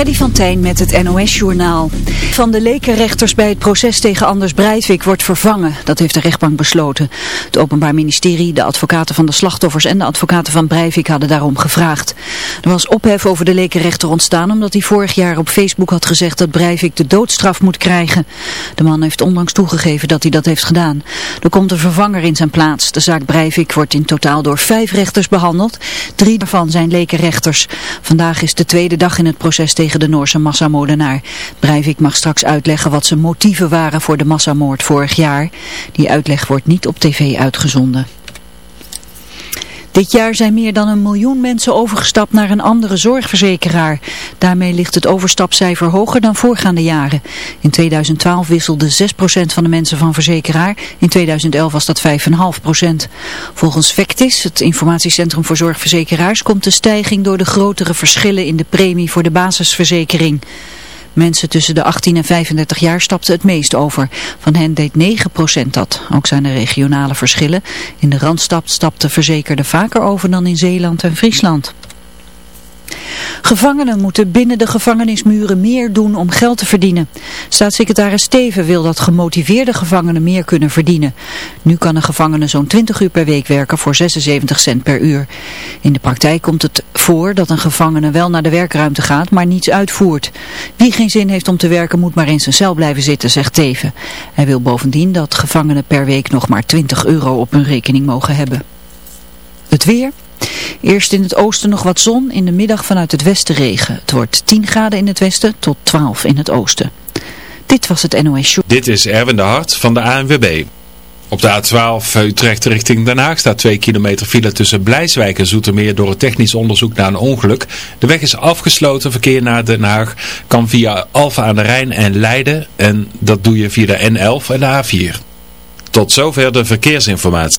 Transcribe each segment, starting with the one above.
Freddy van Tijn met het NOS-journaal. Van de lekenrechters bij het proces tegen Anders Breivik wordt vervangen. Dat heeft de rechtbank besloten. Het Openbaar Ministerie, de advocaten van de slachtoffers en de advocaten van Breivik hadden daarom gevraagd. Er was ophef over de lekenrechter ontstaan omdat hij vorig jaar op Facebook had gezegd dat Breivik de doodstraf moet krijgen. De man heeft onlangs toegegeven dat hij dat heeft gedaan. Er komt een vervanger in zijn plaats. De zaak Breivik wordt in totaal door vijf rechters behandeld. Drie daarvan zijn lekenrechters. Vandaag is de tweede dag in het proces tegen de Noorse massamoordenaar. Breivik mag straks uitleggen wat zijn motieven waren voor de massamoord vorig jaar. Die uitleg wordt niet op tv uitgezonden. Dit jaar zijn meer dan een miljoen mensen overgestapt naar een andere zorgverzekeraar. Daarmee ligt het overstapcijfer hoger dan voorgaande jaren. In 2012 wisselde 6% van de mensen van verzekeraar. In 2011 was dat 5,5%. Volgens Vectis, het informatiecentrum voor zorgverzekeraars, komt de stijging door de grotere verschillen in de premie voor de basisverzekering. Mensen tussen de 18 en 35 jaar stapten het meest over. Van hen deed 9% dat. Ook zijn er regionale verschillen. In de Randstad stapten verzekerden vaker over dan in Zeeland en Friesland. Gevangenen moeten binnen de gevangenismuren meer doen om geld te verdienen. Staatssecretaris Steven wil dat gemotiveerde gevangenen meer kunnen verdienen. Nu kan een gevangene zo'n 20 uur per week werken voor 76 cent per uur. In de praktijk komt het voor dat een gevangene wel naar de werkruimte gaat, maar niets uitvoert. Wie geen zin heeft om te werken moet maar in zijn cel blijven zitten, zegt Teven. Hij wil bovendien dat gevangenen per week nog maar 20 euro op hun rekening mogen hebben. Het weer... Eerst in het oosten nog wat zon, in de middag vanuit het westen regen. Het wordt 10 graden in het westen tot 12 in het oosten. Dit was het NOS Show. Dit is Erwin de Hart van de ANWB. Op de A12 Utrecht richting Den Haag staat 2 kilometer file tussen Blijswijk en Zoetermeer door het technisch onderzoek naar een ongeluk. De weg is afgesloten, verkeer naar Den Haag kan via Alfa aan de Rijn en Leiden en dat doe je via de N11 en de A4. Tot zover de verkeersinformatie.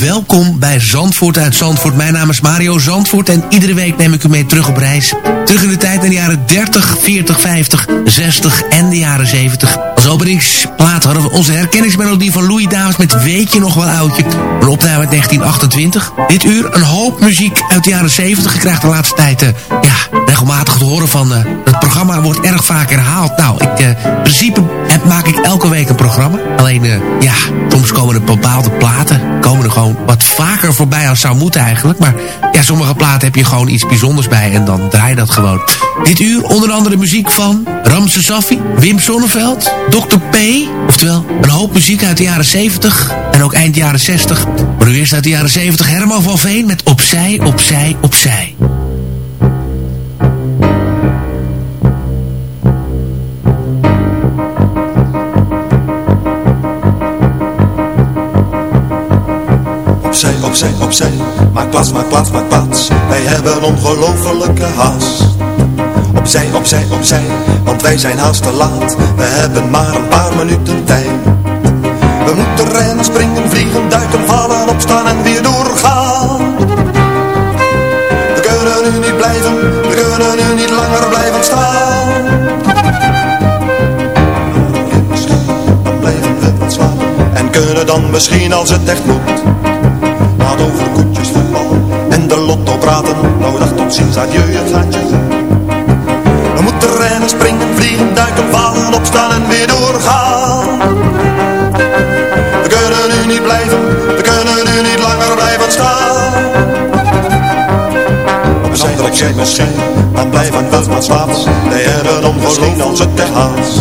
Welkom bij Zandvoort uit Zandvoort. Mijn naam is Mario Zandvoort en iedere week neem ik u mee terug op reis. Terug in de tijd naar de jaren 30, 40, 50, 60 en de jaren 70. Als openingsplaat hadden we onze herkenningsmelodie van Louis Davis met Weet je nog wel oudje? Een opname uit 1928. Dit uur een hoop muziek uit de jaren 70. Je krijgt de laatste tijd ja, regelmatig te horen van... Uh, het programma wordt erg vaak herhaald. Nou, ik, uh, in principe heb, maak ik elke week een programma. Alleen, ja, soms komen er bepaalde platen... komen er gewoon wat vaker voorbij als zou moeten eigenlijk. Maar ja, sommige platen heb je gewoon iets bijzonders bij... en dan draai je dat gewoon. Dit uur onder andere muziek van Ramse Safi, Wim Sonneveld... Dr. P, oftewel een hoop muziek uit de jaren 70 en ook eind jaren 60. Maar nu eerst uit de jaren 70 Herman van Veen met Opzij, Opzij, Opzij. Opzij, opzij, opzij, maak plaats, maak plaats, maak plaats. Wij hebben ongelofelijke haast. Opzij, opzij, opzij, want wij zijn haast te laat. We hebben maar een paar minuten tijd. We moeten rennen, springen, vliegen, duiken, vallen, opstaan en weer doorgaan. We kunnen nu niet blijven, we kunnen nu niet langer blijven staan. Dan blijven we wat slapen en kunnen dan misschien als het echt moet. Laat over koetjes voetballen en de lotto praten. Nou dag tot ziens, adieu, het gaat je goed. We moeten rennen, springen, vliegen, duiken, vallen, opstaan en weer doorgaan. We kunnen nu niet blijven, we kunnen nu niet langer blijven staan. Opzij, opzij, opzij, dan blijven we maar slapen. Wij hebben ongelooflijk als het echt haast.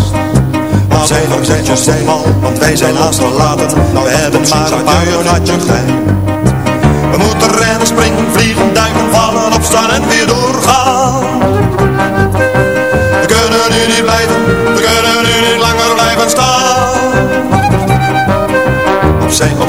Opzij, opzij, opzij, want wij zijn haast te laten. We hebben maar een paar minuutjes tijd. We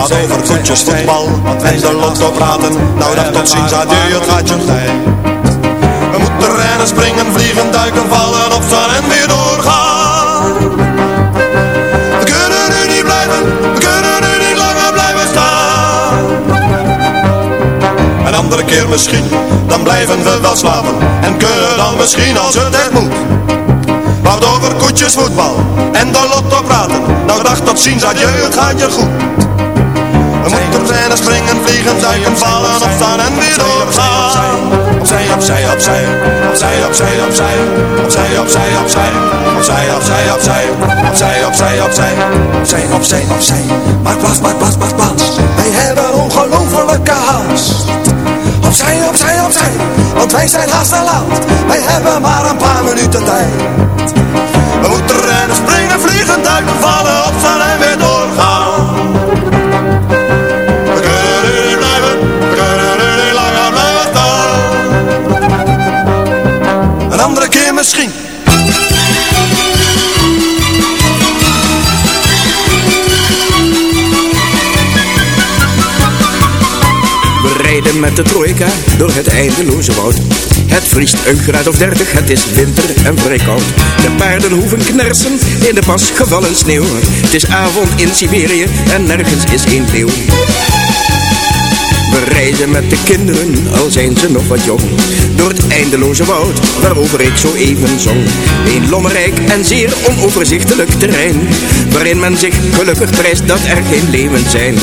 Wat over voetjes, voetbal en de lotto praten. Nou dan tot ziens, adieu, het gaat je tijd. We moeten rennen, springen, vliegen, duiken, vallen, opstaan en weer doorgaan. We kunnen nu niet blijven, we kunnen nu niet langer blijven staan. Een andere keer misschien, dan blijven we wel slapen. En kunnen dan misschien als het echt moet. Wat over koetjes, voetbal en de lotto praten. Nou dag tot ziens, adieu, het gaat je goed. We moeten rennen, springen, vliegen, duiken, vallen, opstaan en weer doorgaan. Opzij, opzij, opzij, opzij, opzij, opzij, opzij, opzij, opzij, opzij, opzij, opzij, opzij, opzij, opzij, opzij, opzij, opzij. Maak plaats, maak plaats, maak plaats. Wij hebben ongelofelijke haast. Opzij, opzij, opzij, want wij zijn haast te laat. Wij hebben maar een paar minuten tijd. We moeten rennen, springen, vliegen, duiken, vallen, opstaan en weer doorgaan. Misschien. We rijden met de trojka door het eindeloze woud. Het vriest een graad of dertig, het is winter en vrij koud. De paarden hoeven knersen in de pas gevallen sneeuw. Het is avond in Siberië en nergens is één leeuw. Reizen met de kinderen, al zijn ze nog wat jong. Door het eindeloze woud, waarover ik zo even zong. Een lommerrijk en zeer onoverzichtelijk terrein. Waarin men zich gelukkig prijst dat er geen leeuwen zijn.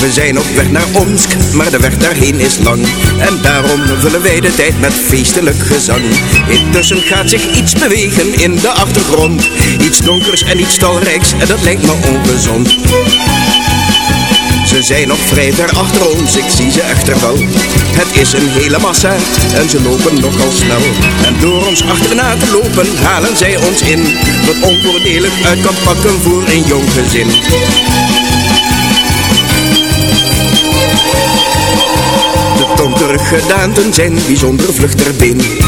We zijn op weg naar Omsk, maar de weg daarheen is lang. En daarom vullen wij de tijd met feestelijk gezang. Intussen gaat zich iets bewegen in de achtergrond. Iets donkers en iets talrijks, en dat lijkt me ongezond. Ze zijn nog vrij ver achter ons, ik zie ze echter wel. Het is een hele massa en ze lopen nogal snel. En door ons achterna te lopen halen zij ons in. Wat onvoordelig uit kan pakken voor een jong gezin. De donkere gedaanten zijn bijzonder vlug ter been.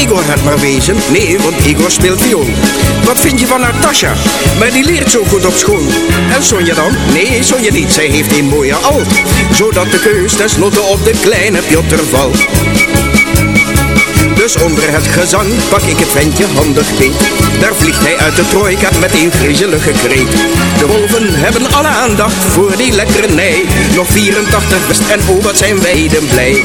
Igor het maar wezen? Nee, want Igor speelt viool. Wat vind je van Natasha? Maar die leert zo goed op school. En Sonja dan? Nee, Sonja niet. Zij heeft een mooie alt. Zodat de keus tenslotte op de kleine Piotr valt. Dus onder het gezang pak ik het ventje handig beet. Daar vliegt hij uit de trojka met een griezelige kreet. De wolven hebben alle aandacht voor die lekkernij. Nog 84 best en oh wat zijn wij dan blij.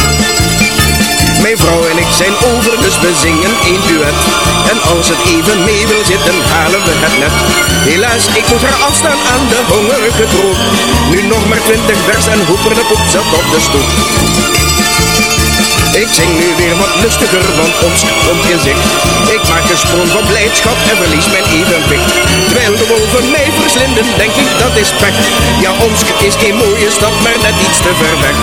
Mijn vrouw en ik zijn over, dus we zingen één duet. Even mee wil zitten, halen we het net. Helaas, ik moet haar afstaan aan de hongerige troep. Nu nog maar twintig vers en hoeper de poep zat op de stoep. Ik zing nu weer wat lustiger, want ons komt in zicht. Ik maak een sprong van blijdschap en verlies mijn evenwicht. Terwijl de wolven mij verslinden, denk ik dat is pech. Ja, ons is geen mooie stad, maar net iets te ver weg.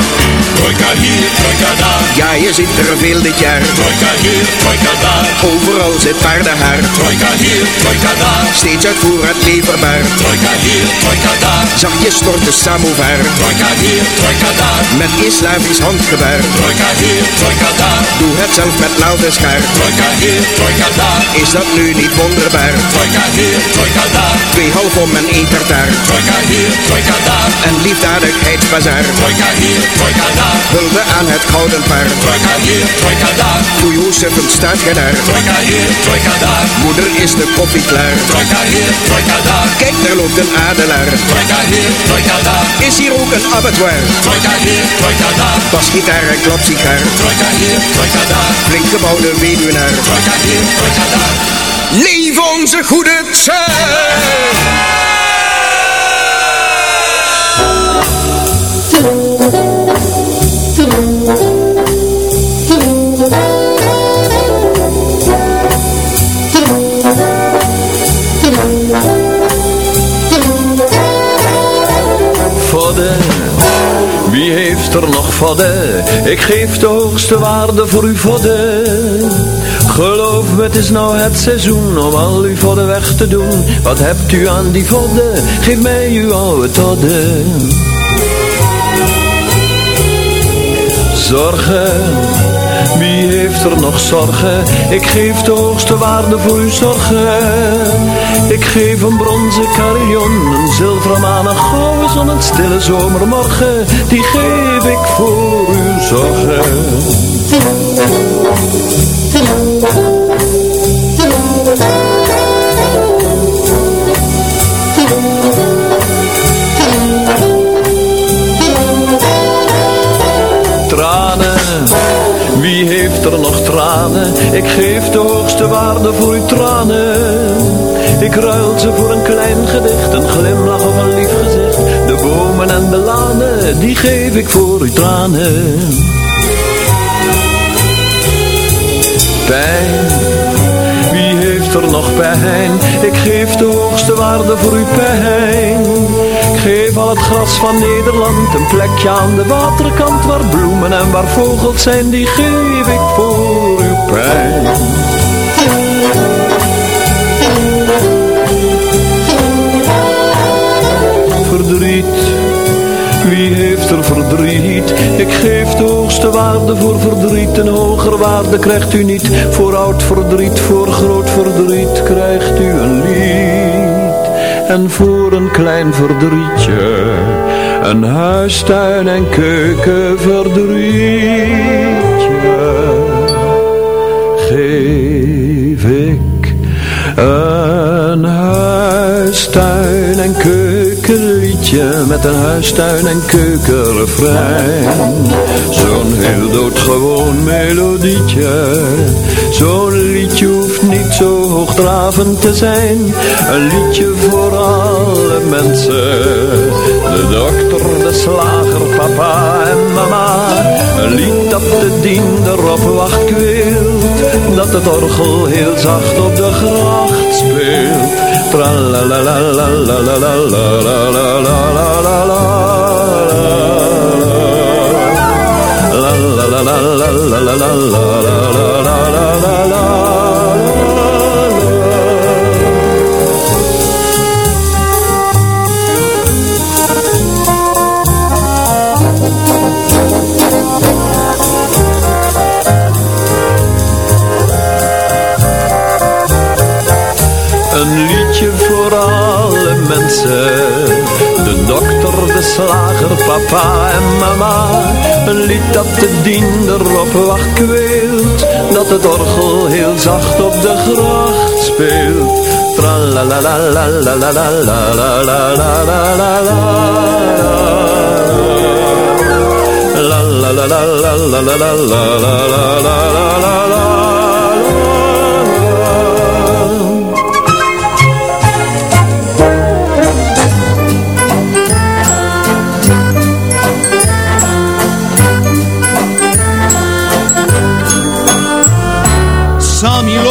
Trojka hier, trojka daar. Ja, je ziet er veel dit jaar. Trojka hier, trojka daar. Overal zit paardenhaar. Trojka hier, trojka daar. Steeds uit voorraad leverbaar. Trojka hier, trojka daar. Zachtjes stort de samovar. Trojka hier, trojka daar. Met Islamisch handgebaar. Trojka hier, trojka daar. Doe het zelf met louter schaar. Trojka hier, trojka daar. Is dat nu niet wonderbaar? Trojka hier, trojka daar. Twee half om en één tartaar. Trojka hier, trojka daar. Een liefdadigheidsbazaar. Trojka hier, trojka daar. Hulde aan het gouden paard. Trojka hier, trojka daar. Voor Jozef staat ge daar. Trojka hier, trojka daar. Moeder is de koffie klaar. Trojka hier, trojka daar. Kijk, daar loopt een adelaar. Trojka hier, trojka daar. Is hier ook een abattoir? Trojka hier, trojka daar. Basgitaar en klapsigaar. Trojka hier, trojka daar. Flink gebouwde weduwnaar. Trojka hier, trojka daar. Leef onze goede Vodden, er nog vodden? Ik geef de hoogste waarde voor uw vodden. Geloof me, het is nou het seizoen om al uw vodden weg te doen. Wat hebt u aan die vodden? Geef mij uw oude todden. Zorgen, heeft er nog zorgen? Ik geef de hoogste waarde voor uw zorgen. Ik geef een bronzen carillon, een zilveren maan, een gouden zon, een stille zomermorgen. Die geef ik voor uw zorgen. Heeft er nog tranen? Ik geef de hoogste waarde voor uw tranen. Ik ruil ze voor een klein gedicht, een glimlach of een lief gezicht. De bomen en de lanen, die geef ik voor uw tranen. Pijn, wie heeft er nog pijn? Ik geef de hoogste waarde voor uw pijn. Geef al het gras van Nederland een plekje aan de waterkant waar bloemen en waar vogels zijn, die geef ik voor uw pijn. Verdriet, wie heeft er verdriet? Ik geef de hoogste waarde voor verdriet, een hoger waarde krijgt u niet. Voor oud verdriet, voor groot verdriet krijgt u een lied. En voor een klein verdrietje, een huistuin en keuken verdrietje, geef ik een huistuin en keukenliedje met een huistuin en keukenrefrein. Zo'n heel doodgewoon melodietje, zo'n liedje hoogdravend te zijn. Een liedje voor alle mensen, de dokter, de slager, papa en mama. Een lied dat de diender op wacht kweelt, dat het orgel heel zacht op de gracht speelt. Een voor alle mensen. De dokter, de slager, papa en mama. Een lied dat de diender op wacht kweelt. Dat het orgel heel zacht op de gracht speelt. Tralalalalalalalalalalalalala. La la la la la la la la la la la la la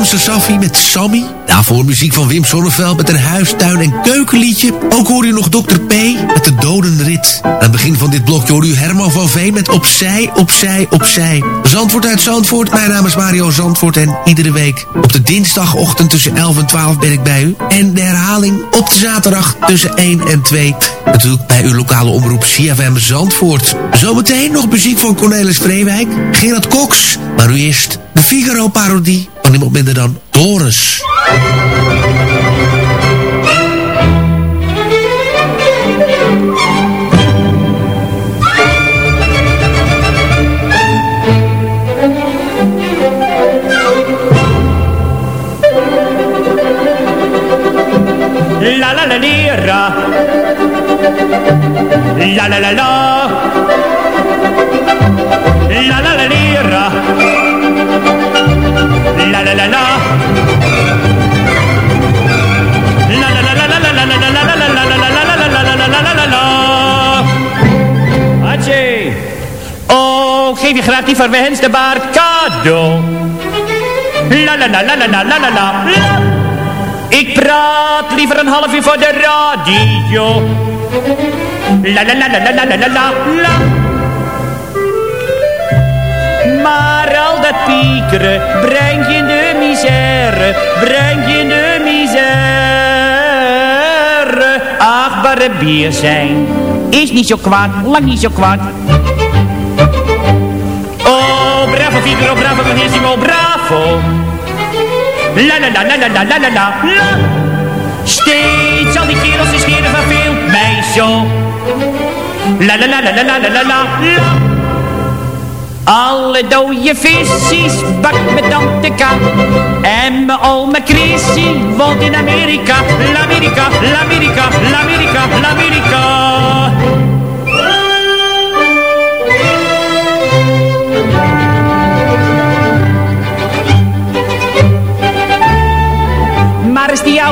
Ramse Safi met Sammy. Daarvoor muziek van Wim Sonneveld met een huistuin- en keukenliedje. Ook hoorde u nog Dr. P met de dodenrit. Aan het begin van dit blokje hoorde u Herman van Veen met Opzij, Opzij, Opzij. Zandvoort uit Zandvoort. Mijn naam is Mario Zandvoort en iedere week op de dinsdagochtend tussen 11 en 12 ben ik bij u. En de herhaling op de zaterdag tussen 1 en 2. Natuurlijk bij uw lokale omroep CFM Zandvoort. Zometeen nog muziek van Cornelis Vreewijk, Gerard Cox. Maar u eerst de Figaro-parodie van niemand minder dan Doris. La la la lira. La la la la. La la la lira. La la. Oh, geef je graag die verwenste baard cadeau. La la la la la la la la. Ik praat liever een half uur voor de radio. La la la la la la la la la. Maar al dat piekeren brengt je in de misère, brengt je in de misère. Achtbare bier zijn is niet zo kwaad, lang niet zo kwaad. Oh, bravo Figaro, bravo Benissimo, bravo. La la la la la la la la la. Steeds al die kerels die scheren van veel meisje. La la la la la la la la la. Alle dode visjes bakt met tante K. En mijn oma Chrissy woont in Amerika. L'Amerika, l'Amerika, l'Amerika, l'Amerika.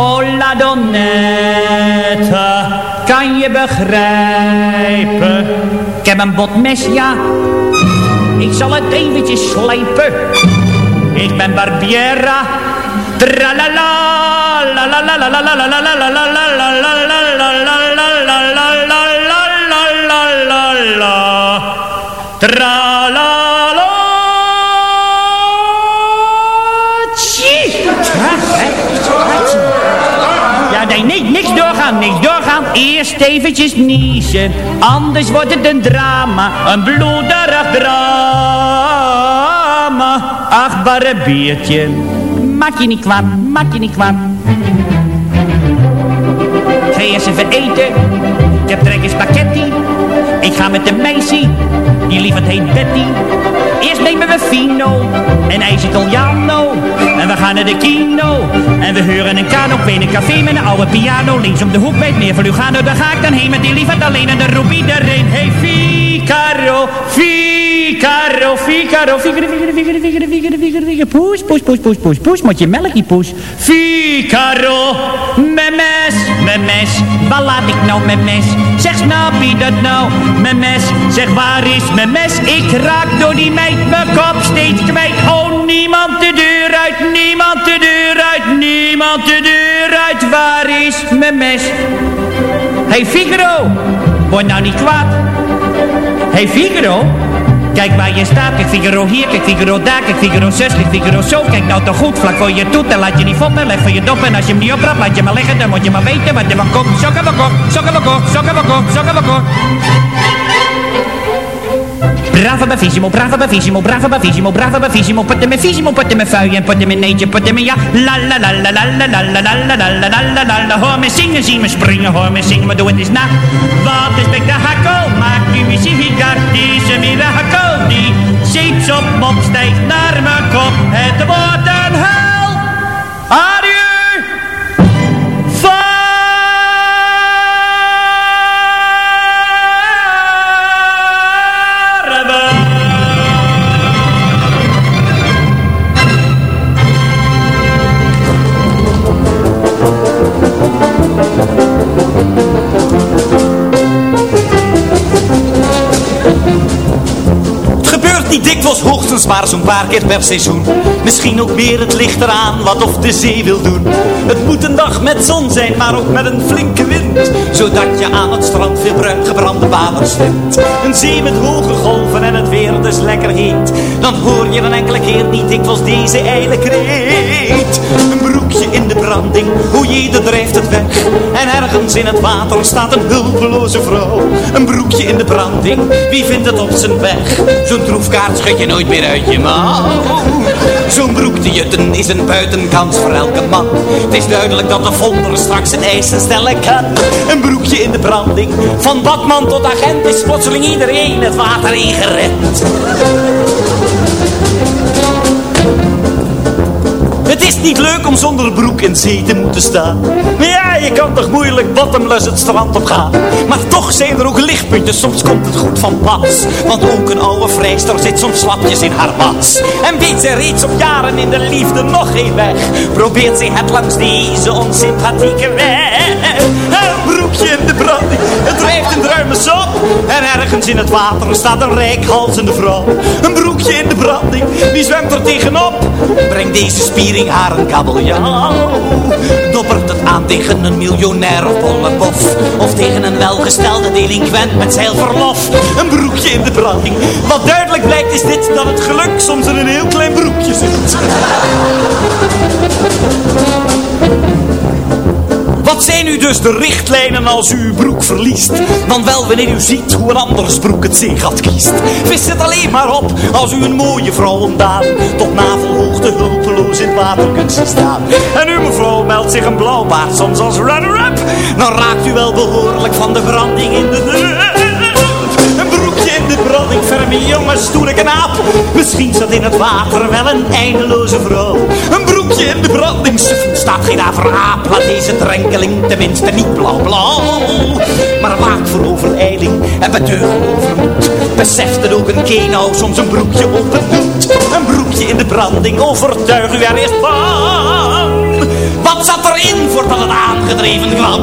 Oh la donnette, kan je begrijpen? Ik heb een botmes, ja. Ik zal het eventjes slijpen. Ik ben Barbiera. Tralala, la la la la la la la la la la la la la la la Eerst eventjes niezen, anders wordt het een drama. Een bloederig drama. Ach, biertje, maak je niet kwaad, maak je niet kwaad. Ga eerst even eten, ik heb trek in spaghetti. Ik ga met de meisje, die het heet Betty. Eerst nemen we Fino en ijs Italiano. En we gaan naar de kino. En we huren een kano in een café met een oude piano. Links om de hoek bij het meer van Lugano. Daar ga ik dan heen met die liefheid alleen. En dan roep iedereen. Hey Figaro, Figaro, Figaro, Figaro, Figaro, Figaro, Figaro, Figaro, Figaro. Poes, poes, poes, poes, poes, poes. Moet je melkie poes. Figaro, mijn mes, mijn mes. Waar laat ik nou mijn mes? Zeg, snap je dat nou? Mijn mes, zeg, waar is mijn mes? Ik raak door die meid mijn kop steeds kwijt. Oh, niemand de deur uit, niemand de deur uit, niemand de deur uit. Waar is mijn mes? Hey Figaro, word nou niet kwaad. Hey Figaro, kijk waar je staat. Kijk Figaro hier, kijk Figaro daar, kijk Figaro zus, kijk Figaro zo. Kijk nou toch goed, vlak voor je toet en laat je niet foppen. Leg voor je dop en als je hem niet oprapt, laat je maar liggen. Dan moet je maar weten wat er van komt. Sokken we kop, sokken we kop, sokken we kop, sokken we kop. Brava bavissimo, brava bavissimo, brava bavissimo, brava bavissimo. Putte me visimo, putte me en putte me neetje, putte me ja. La la la la la la la la la la la la la la la la. Hoor me zingen, zie me springen, hoor me zingen, maar doe het eens na. Wat is spektakel, maak nu muziek, die is een mirakel. Die zeeps op mop stijgt naar mijn kop, het wordt een hel. Niet dikwijls hoogstens maar zo'n paar keer per seizoen. Misschien ook meer, het ligt eraan wat of de zee wil doen. Het moet een dag met zon zijn, maar ook met een flinke wind. Zodat je aan het strand gebrande baders vindt Een zee met hoge golven en het weer dus lekker heet Dan hoor je een enkele keer niet dikwijls deze ijle kreet Broekje in de branding, hoe jeder drijft het weg. En ergens in het water staat een hulpeloze vrouw. Een broekje in de branding, wie vindt het op zijn weg? Zo'n troefkaart schud je nooit meer uit je mouw. Zo'n broek te jutten is een buitenkans voor elke man. Het is duidelijk dat de vonder straks een eisen stellen kan. Een broekje in de branding, van badman tot agent Is plotseling iedereen het water ingerend Het is niet leuk om zonder broek in zee te moeten staan. Ja, je kan toch moeilijk bottomless het strand op gaan. Maar toch zijn er ook lichtpuntjes, soms komt het goed van pas. Want ook een oude vrijster zit soms slapjes in haar was. En weet ze reeds op jaren in de liefde nog geen weg. Probeert ze het langs deze onsympathieke weg. Een broekje in de branding, het drijft een druime sop. En ergens in het water staat een rijkhalzende vrouw. Een broekje in de branding, wie zwemt er tegenop? Breng deze spiering haar een kabeljauw. Doppert het aan tegen een miljonair of bollebof. Of tegen een welgestelde delinquent met zeilverlof. Een broekje in de branding. Wat duidelijk blijkt is dit dat het geluk soms in een heel klein broekje zit. Wat zijn nu dus de richtlijnen als u uw broek verliest? Dan wel wanneer u ziet hoe een anders broek het zeegat kiest. Vis het alleen maar op als u een mooie vrouw ontdaan. Tot navelhoogte hulpeloos in het water kunt zien staan. En u mevrouw meldt zich een blauwbaard soms als runner-up. Dan raakt u wel behoorlijk van de branding in de deur. Een broekje in de branding, ferme jongen, stoere knaap. Misschien zat in het water wel een eindeloze vrouw. Een broekje in de branding, staat geen averaap. Laat deze drenkeling tenminste niet blauw blauw. Maar waakt voor overijling en beteugel overmoed. Beseft het ook een kenau soms een broekje ontmoet. Een broekje in de branding, overtuig u er eerst van. Wat zat erin voordat het aangedreven kwam?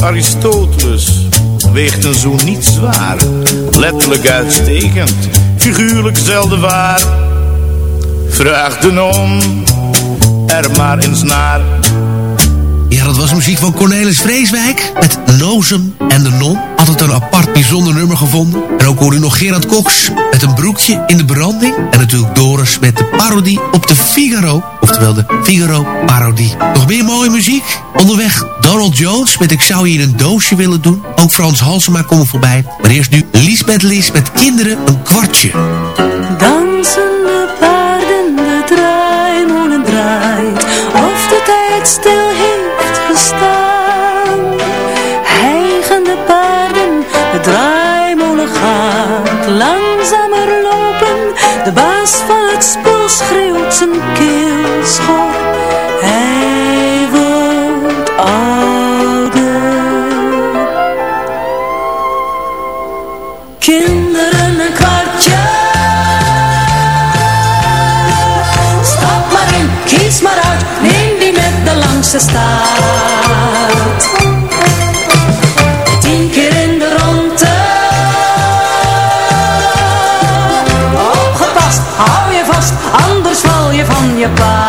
Aristoteles weegt een zoen niet zwaar, letterlijk uitstekend, figuurlijk zelden waar. Vraag de non er maar eens naar. Ja, dat was muziek van Cornelis Vreeswijk met Nozem en de Non. Altijd een apart bijzonder nummer gevonden. En ook hoor u nog Gerard Cox met een broekje in de branding. En natuurlijk Doris met de parodie op de Figaro. Oftewel de Figaro-parodie. Nog meer mooie muziek. Onderweg Donald Jones met Ik zou in een doosje willen doen. Ook Frans Halsema komt voorbij. Maar eerst nu Liesbeth Lies met Kinderen een kwartje. Dansende paarden, de draaimolen draait, of de tijd stil gestaan. Hijgende paarden, de draaimolen gaat langzamer lopen. De baas van staart. Tien keer in de ronde. Opgepast, hou je vast, anders val je van je paard.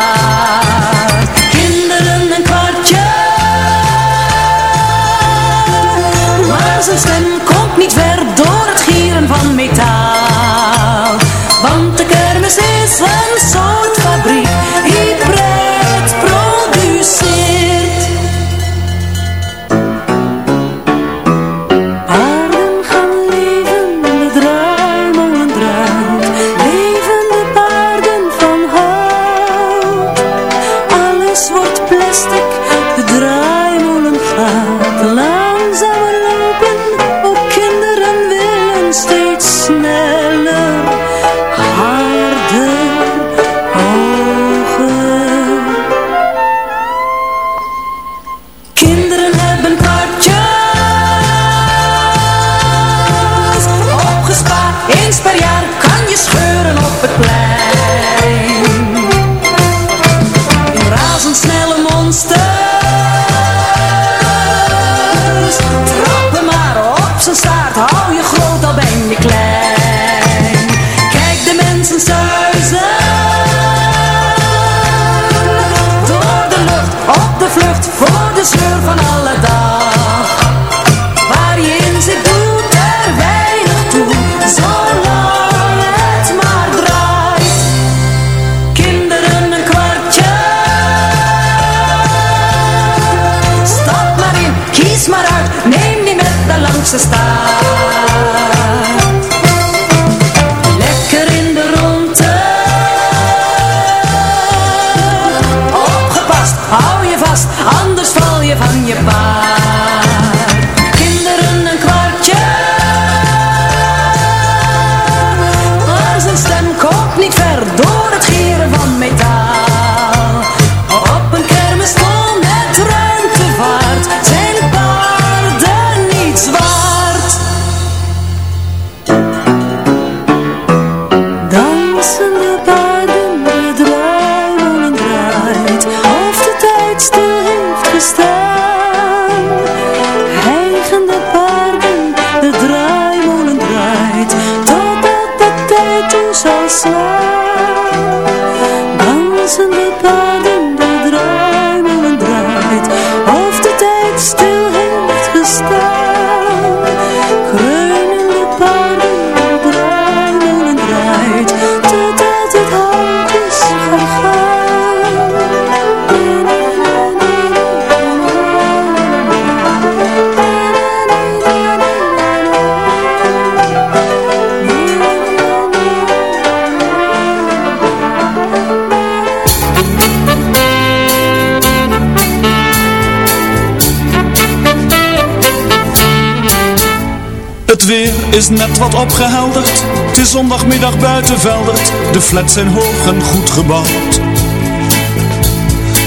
Net wat opgehelderd. Het is zondagmiddag buiten Veldert. De flats zijn hoog en goed gebouwd.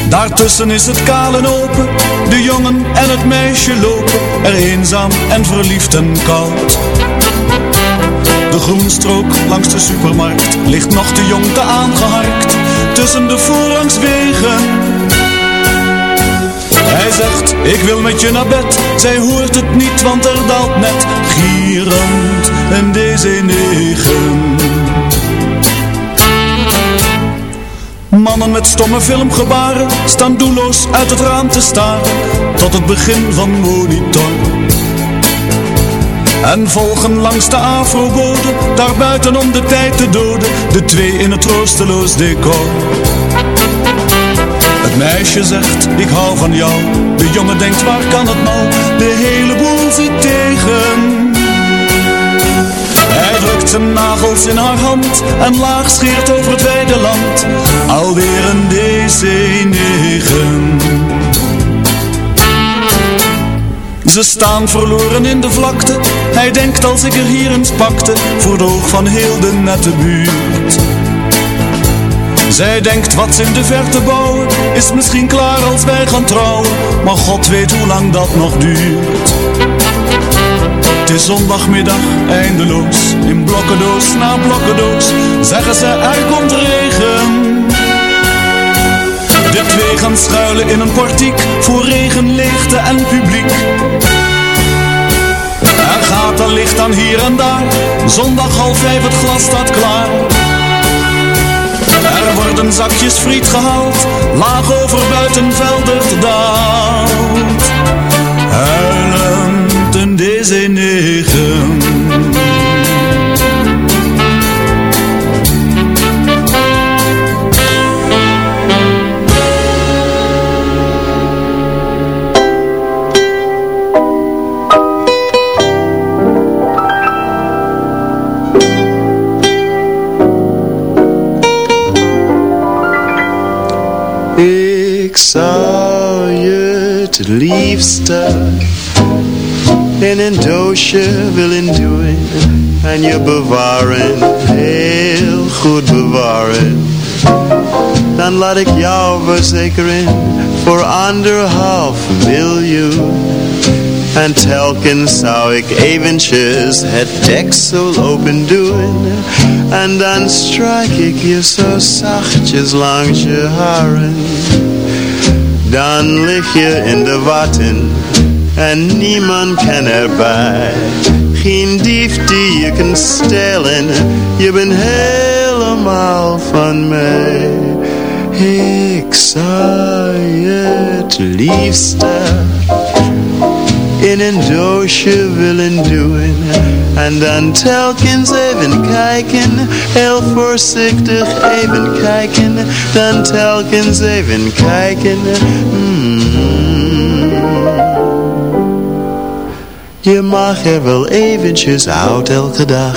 Daartussen is het kaal en open. De jongen en het meisje lopen er eenzaam en verliefd en koud. De groenstrook langs de supermarkt ligt nog te jong te aangeharkt tussen de voorrangswegen. Zegt, ik wil met je naar bed. Zij hoort het niet, want er daalt net gierend een DC-9. Mannen met stomme filmgebaren staan doelloos uit het raam te staren tot het begin van monitor. En volgen langs de afrobode, daar buiten om de tijd te doden, de twee in het troosteloos decor. Het meisje zegt, ik hou van jou, de jongen denkt, waar kan het nou, de hele boel zit tegen. Hij drukt zijn nagels in haar hand en laag scheert over het wijde land, alweer een DC-9. Ze staan verloren in de vlakte. Hij denkt als ik er hier eens pakte. Voor de oog van heel de nette buurt Zij denkt wat ze in de verte bouwen? Is misschien klaar als wij gaan trouwen. Maar God weet hoe lang dat nog duurt. Het is zondagmiddag eindeloos. In blokkendoos na blokkendoos Zeggen ze er komt regen. De twee gaan schuilen in een portiek Voor regen, leegte en publiek. Er gaat een licht aan hier en daar. Zondag half vijf het glas staat klaar worden zakjes friet gehaald Laag over buitenveldert daalt Huilend een DC-9 je het liefste in een doosje willen doen en je bewaren, heel goed bewaren. Dan laat ik jou verzekeren voor anderhalf miljoen. En telkens zou ik eventjes het deksel open doen En dan strijk ik je zo zachtjes langs je haren Dan lig je in de watten en niemand kan erbij. Geen dief die je kan stelen, je bent helemaal van mij. Ik zou je het liefste in een doosje willen doen. En dan telkens even kijken Heel voorzichtig even kijken. Dan telkens even kijken. Mm. Je mag er wel eventjes uit elke dag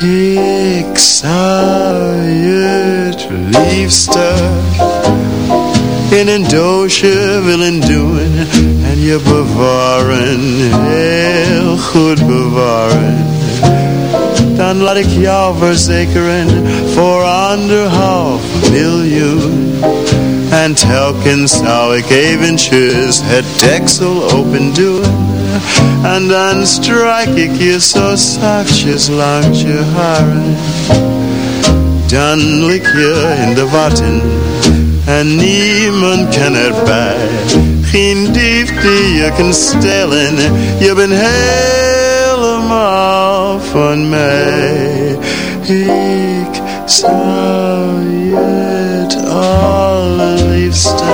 Ik zou het liefste in een doosje willen doen en je bewaren, heel goed bewaren. Dan laat ik jou verzekeren voor anderhalf miljoen. En telkens zou ik eventjes het deksel open doen. Dan strijk ik je zo zachtjes langs je haren. Dan lik je in de watten en niemand kan erbij. Geen dief die je kan stelen, je bent helemaal van mij. Ik zou je het allerliefste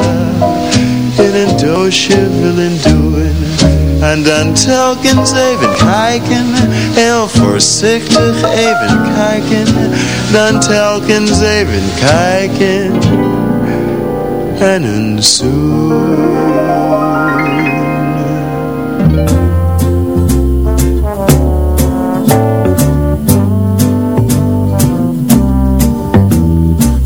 in een doosje willen doen. En dan telkens even kijken, heel voorzichtig even kijken. Dan telkens even kijken en een zoen.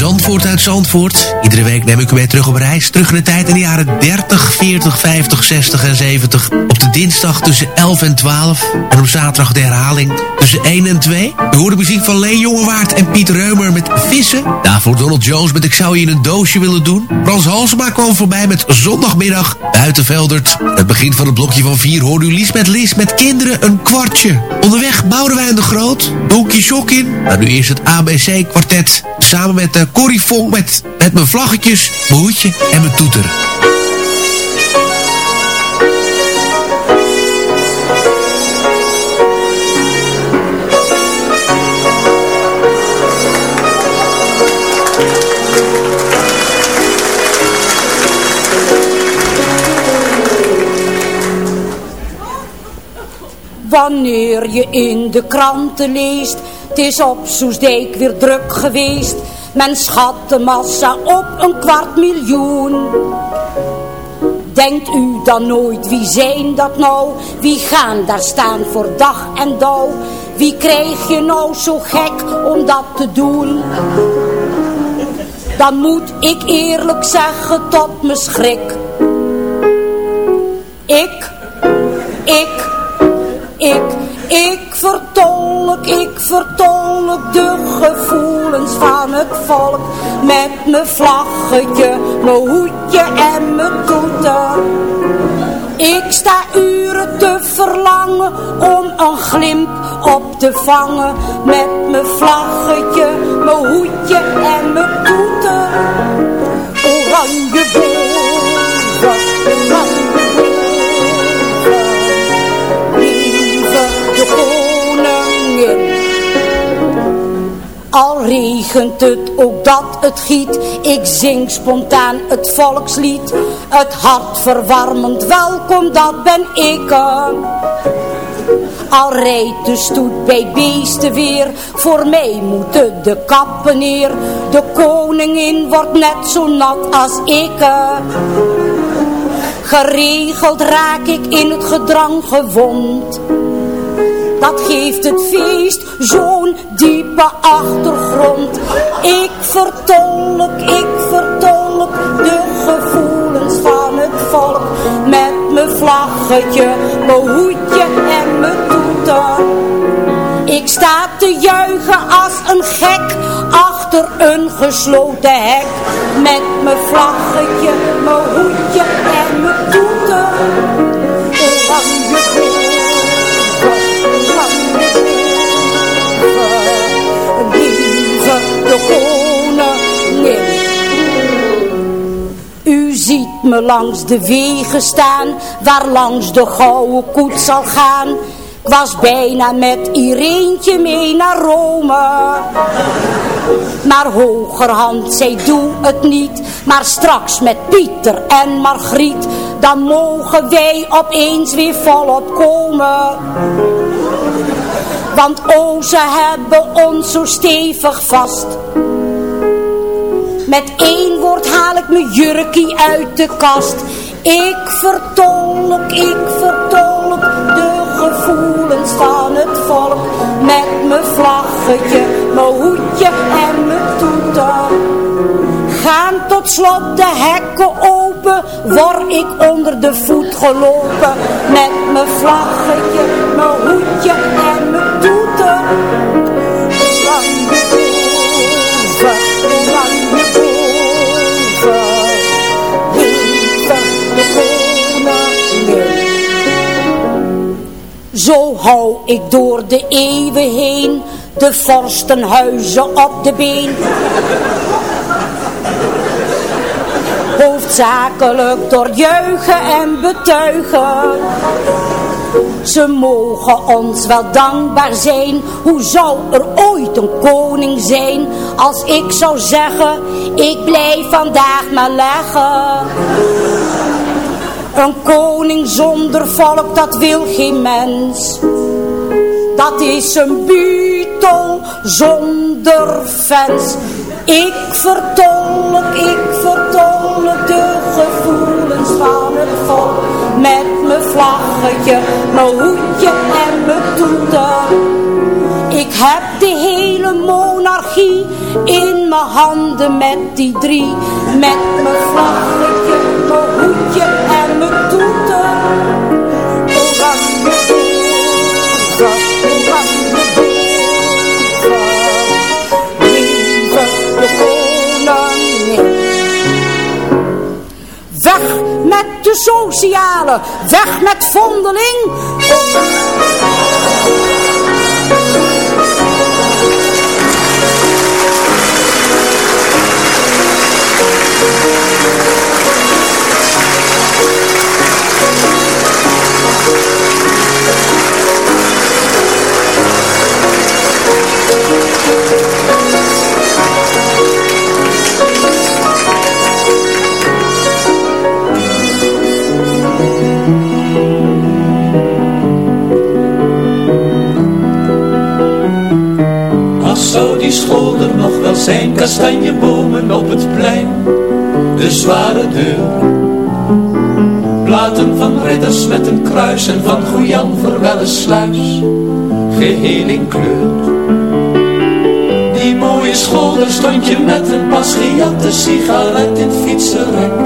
Zandvoort uit Zandvoort. Iedere week neem ik u mee terug op reis. Terug in de tijd in de jaren 30, 40, 50, 60 en 70. Op de dinsdag tussen 11 en 12. En op zaterdag de herhaling tussen 1 en 2. We horen muziek van Leen Jongewaard en Piet Reumer met Vissen. Daarvoor Donald Jones met Ik zou je in een doosje willen doen. Frans Halsema kwam voorbij met Zondagmiddag Buitenveldert. Het begin van het blokje van 4 hoorde u Lies met Lies met kinderen een kwartje. Onderweg Boudewijn de Groot, Donkey Shockin. Maar nu eerst het ABC kwartet. Samen met uh, Corrie Vonk met, met mijn vlaggetjes, mijn hoedje en mijn toeter. Wanneer je in de kranten leest, het is op Soesdijk weer druk geweest. Men schat de massa op een kwart miljoen. Denkt u dan nooit, wie zijn dat nou? Wie gaan daar staan voor dag en dauw? Wie krijg je nou zo gek om dat te doen? Dan moet ik eerlijk zeggen tot me schrik. Ik, ik, ik, ik vertolk, ik vertolk de gevoelens van het volk. Met mijn vlaggetje, mijn hoedje en mijn toeter. Ik sta uren te verlangen om een glimp op te vangen. Met mijn vlaggetje, mijn hoedje en mijn toeter. Oranje boven, Al regent het, ook dat het giet, ik zing spontaan het volkslied. Het hartverwarmend welkom, dat ben ik. Al rijdt de stoet bij beesten weer, voor mij moeten de kappen neer. De koningin wordt net zo nat als ik. Geregeld raak ik in het gedrang gewond. Dat geeft het feest zo'n diepe achtergrond. Ik vertolk, ik vertolk de gevoelens van het volk. Met mijn vlaggetje, mijn hoedje en mijn toeter. Ik sta te juichen als een gek achter een gesloten hek. Met mijn vlaggetje, mijn hoedje en mijn toeter. Me langs de wegen staan, waar langs de gouden koets zal gaan. Ik was bijna met Ireentje mee naar Rome. Maar hogerhand, zij doe het niet. Maar straks met Pieter en Margriet, dan mogen wij opeens weer volop komen. Want o, ze hebben ons zo stevig vast. Met één woord haal ik mijn jurkie uit de kast. Ik vertolk, ik vertolk de gevoelens van het volk. Met mijn vlaggetje, mijn hoedje en mijn toeter. Gaan tot slot de hekken open, word ik onder de voet gelopen. Met mijn vlaggetje, mijn hoedje hou ik door de eeuwen heen de vorstenhuizen op de been. Hoofdzakelijk door juichen en betuigen. Ze mogen ons wel dankbaar zijn. Hoe zou er ooit een koning zijn als ik zou zeggen, ik blijf vandaag maar leggen. Een koning zonder volk, dat wil geen mens. Dat is een butel zonder fans. Ik vertolk, ik vertolk de gevoelens van het volk. Met mijn vlaggetje, mijn hoedje en mijn toeter. Ik heb de hele monarchie in mijn handen met die drie. Met mijn vlaggetje, mijn hoedje en mijn toeter. De sociale, weg met vondeling. Zijn, kastanjebomen op het plein, de zware deur. Platen van ridders met een kruis en van Goejan Verwelle sluis, geheel in kleur. Die mooie school, daar stond je met een pas gejatte sigaret in fietsenrek.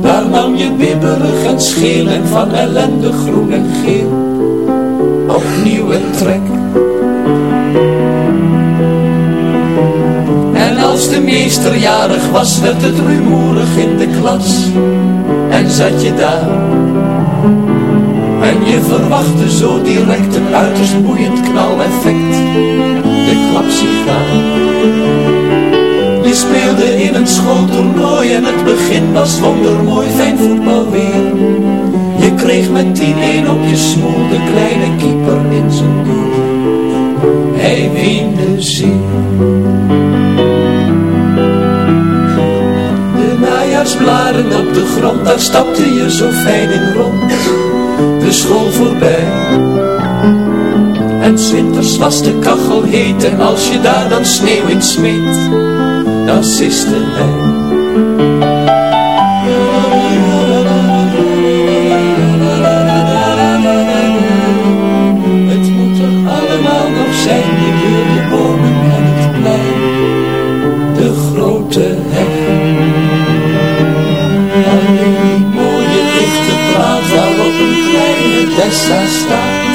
Daar nam je bibberig en scheel en van ellende groen en geel, opnieuw een trek. Meester jarig was, werd het rumoerig in de klas. En zat je daar. En je verwachtte zo direct een uiterst boeiend knaleffect. De klapsigaar. Je speelde in een schooltoernooi en het begin was wondermooi, fijn voetbal weer. Je kreeg met 10-1 op je smoel de kleine keeper in zijn doel. Hij weende zeer. De najaarsblaren op de grond, daar stapte je zo fijn in rond. De school voorbij. En winters was de kachel heet en als je daar dan sneeuw in smeet, dan siste hij. Dessa staat,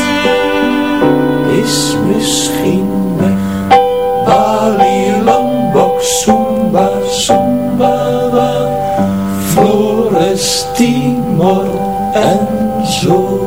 is misschien weg. Bali Lombok Zumba, Zumba, Flores, Timor en zo.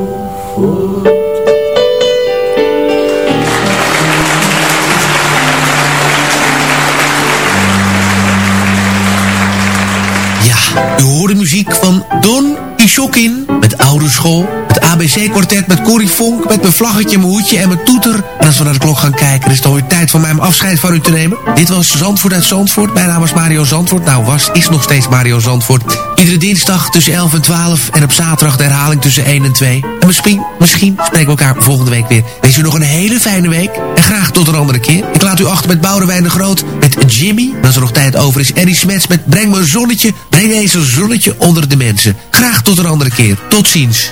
Ja, u hoort muziek van Don Ishokin met Oude School. ABC-kwartet met Corrie Vonk, met mijn vlaggetje, mijn hoedje en mijn toeter. En als we naar de klok gaan kijken, is het alweer tijd voor mij om afscheid van u te nemen. Dit was Zandvoort uit Zandvoort. Mijn naam is Mario Zandvoort. Nou, was, is nog steeds Mario Zandvoort. Iedere dinsdag tussen 11 en 12 en op zaterdag de herhaling tussen 1 en 2. En misschien, misschien spreken we elkaar volgende week weer. Wees u nog een hele fijne week en graag tot een andere keer. Ik laat u achter met Boudewijn de Groot, met Jimmy. En als er nog tijd over is, Eddie Smets met Breng me een zonnetje. Breng deze een zonnetje onder de mensen. Graag tot een andere keer. Tot ziens.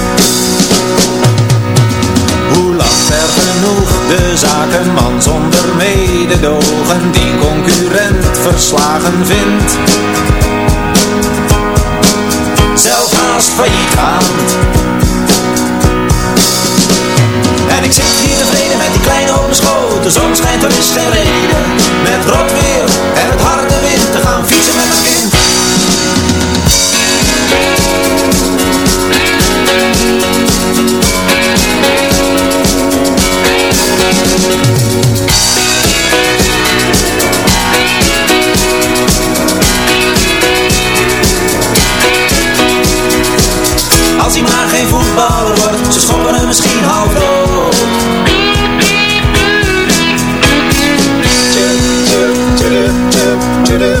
genoeg de zakenman zonder mededogen die concurrent verslagen vindt? Zelf haast failliet gaand. En ik zit hier tevreden met die kleine open schoot. De schijnt, er is reden. Met rot weer en het harde wind te gaan fietsen met mijn kind. Als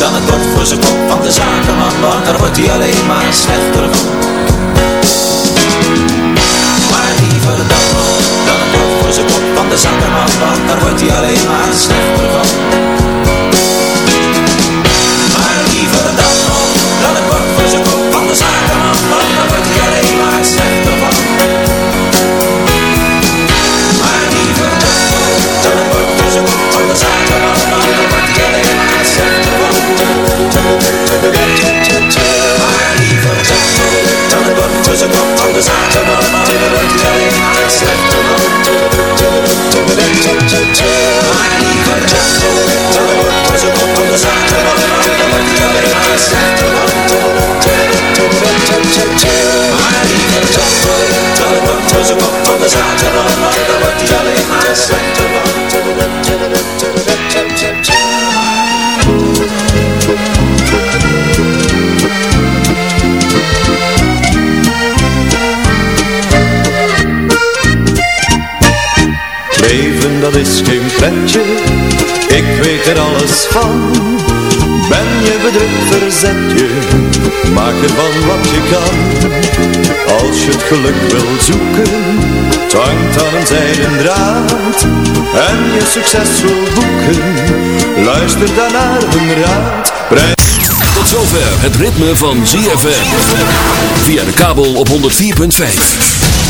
Dan het bord voor zijn kop van de zakenman, want daar wordt hij alleen maar slechter van. Maar liever dat nog, dan het bord voor zijn kop van de zakenman, want daar wordt hij alleen maar slechter van. Slechter van. Maar liever dat nog, dan het bord voor zijn kop van de zakenman, want daar wordt hij alleen maar slechter van. Leven dat is geen pretje, ik weet er alles van. Ben je bedrukt, verzet je, Maak ervan wat je kan. Als je het geluk wil zoeken hangt aan een draad. En je succes wil boeken Luister dan naar hun raad. Tot zover het ritme van ZFM Via de kabel op 104.5